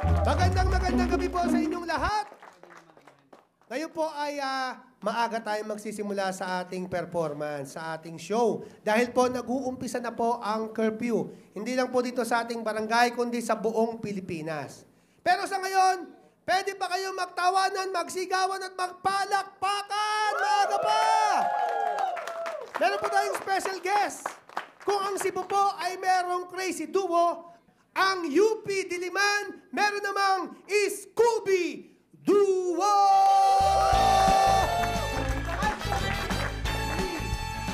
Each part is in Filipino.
Magandang magandang gabi po sa inyong lahat. Ngayon po ay ah, maaga tayong magsisimula sa ating performance, sa ating show. Dahil po nag-uumpisa na po ang curfew. Hindi lang po dito sa ating barangay, kundi sa buong Pilipinas. Pero sa ngayon, pwede pa kayong magtawanan, magsigawan at magpalakpakan! Maaga pa! Meron po tayong special guest. Kung ang Cebu po ay merong crazy duo, ang UP Diliman meron namang Scooby Duo!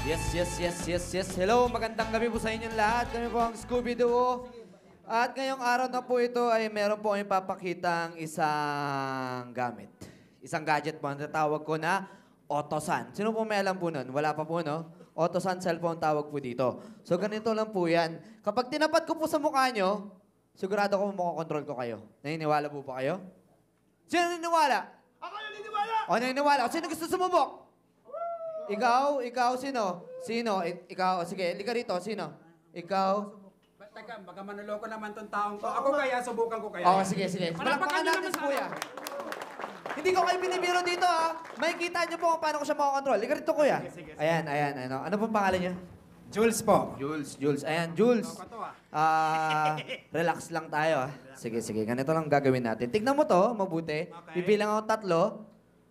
Yes, yes, yes, yes, yes. Hello, magandang gabi po sa inyong lahat. Kami po ang Scooby Duo. At ngayong araw na po ito ay meron po kami papakitang isang gamit. Isang gadget po. Ang tatawag ko na Otosan. Sino po may alam po nun? Wala pa po, no? Otosan cellphone tawag po dito. So ganito lang po yan. Kapag tinapat ko po sa mukha nyo, sigurado ko makakontrol ko kayo. Naniniwala po ba kayo? Sino naniniwala? Ako naniniwala! O, naniniwala. O, sino gusto sumubok? Ikaw? Ikaw? Sino? Sino? I- ikaw? Sige, halika rito. Sino? Ikaw? Ba- Teka, baka manuloko naman tong taong to. Ako kaya, subukan ko kaya. O, sige, sige. Palakpakan Palakpakan natin naman si sa Kuya. Hindi ko kayo binibiro dito, ha? Makikita niyo po kung paano ko siya makakontrol. Halika rito, Kuya. Sige, sige, sige. Ayan, ayan. Ano, ano pong pangalan niyo? Jules po. Jules, Jules. Ayan, Jules. Ah. Ah, relax lang tayo. ah. Sige, sige. Ganito lang gagawin natin. Tignan mo to, mabuti. Okay. Bibilang ako tatlo,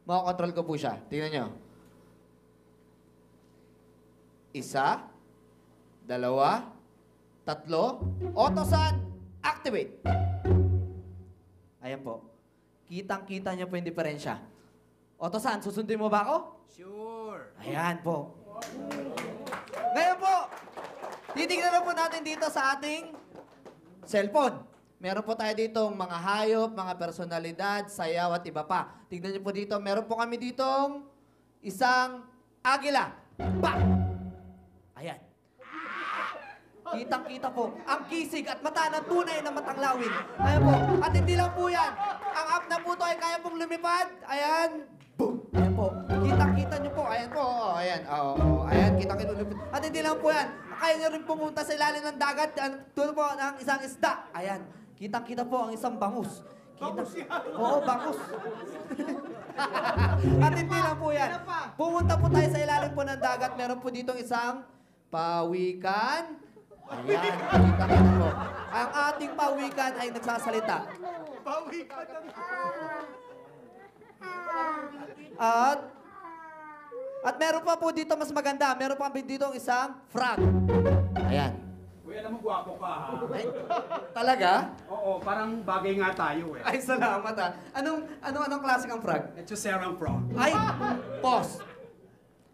makakontrol ko po siya. Tingnan nyo. Isa, dalawa, tatlo, Otosan, activate. Ayan po. Kitang-kita niyo po yung diferensya. Otosan, susundin mo ba ako? Sure. Ayan po. Ngayon po, titignan na po natin dito sa ating cellphone. Meron po tayo dito mga hayop, mga personalidad, sayaw at iba pa. Tignan niyo po dito, meron po kami ditong isang agila. Pa! Ayan. Kitang-kita po, ang kisig at mata ng tunay na matanglawin. Ayan po. At hindi lang po yan. Ang app na po to ay kaya pong lumipad. Ayan. Boom! Ayan po. Kitang-kita nyo po. Ayan po. Oh, ayan. Oo, oh, Ayan, kitang-kita lumipad. At hindi lang po yan. Kaya nyo rin pumunta sa ilalim ng dagat. Ano, Doon po ng isang isda. Ayan. Kitang-kita po ang isang bangus. Kita. Oo, bangus. At hindi lang po yan. Pumunta po tayo sa ilalim po ng dagat. Meron po ditong isang pawikan. Ayan, kita-kita po. Ang ating pawikan ay nagsasalita. At at meron pa po dito mas maganda. Meron pa dito isang frog. Ayan. Uy, alam mo, gwapo ka ha. Ay, talaga? Oo, parang bagay nga tayo eh. Ay, salamat ah. Anong, anong, anong klase kang frog? Ito Serang Pro. Ay, pause.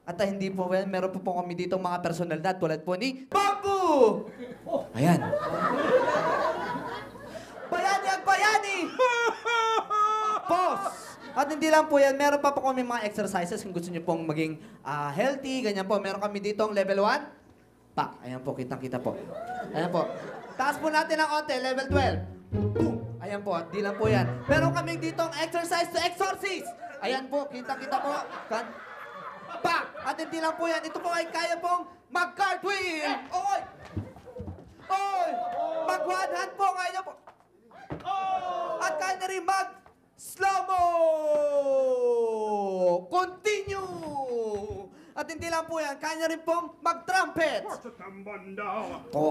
At ah, hindi po, well, meron po po kami dito mga personalidad tulad po ni Babu! Ayan. Bayani ang bayani! Pause! At hindi lang po yan, meron pa po kami mga exercises kung gusto niyo pong maging ah, healthy, ganyan po. Meron kami ditong level 1. Pak, ayan po, kitang-kita po. Ayan po. Taas po natin ang onte, level 12. Boom! Ayan po, di lang po yan. Meron kami ditong exercise to exorcist. Ayan po, kita-kita po. Kan Pak! At hindi lang po yan, ito po ay kaya pong mag-cartwheel. Oy! Oy! Mag-one hand po, kaya po. Rin mag slow-mo! Continue! At hindi lang po yan, kaya rin pong mag-trumpet. Tot,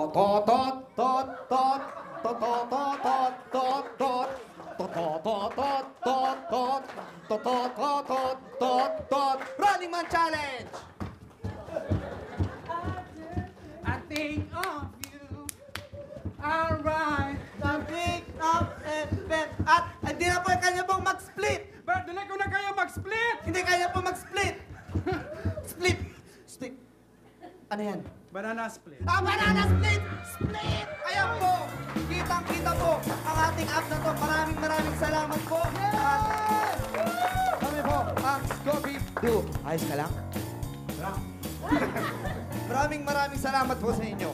tot, tot, tot, tot, tot, tot, tot, tot, tot, tot, tot, tot, Running Man Challenge! Kanya pong mag-split. But dali ko na kayo mag-split. Hindi kaya po mag-split. Split. Split. Ano yan? Banana split. Ah, banana split! Split! Ayan po! Kitang-kita po ang ating app na to. Maraming maraming salamat po. At kami po ang Scooby Doo. Ayos ka lang? maraming maraming salamat po sa inyo.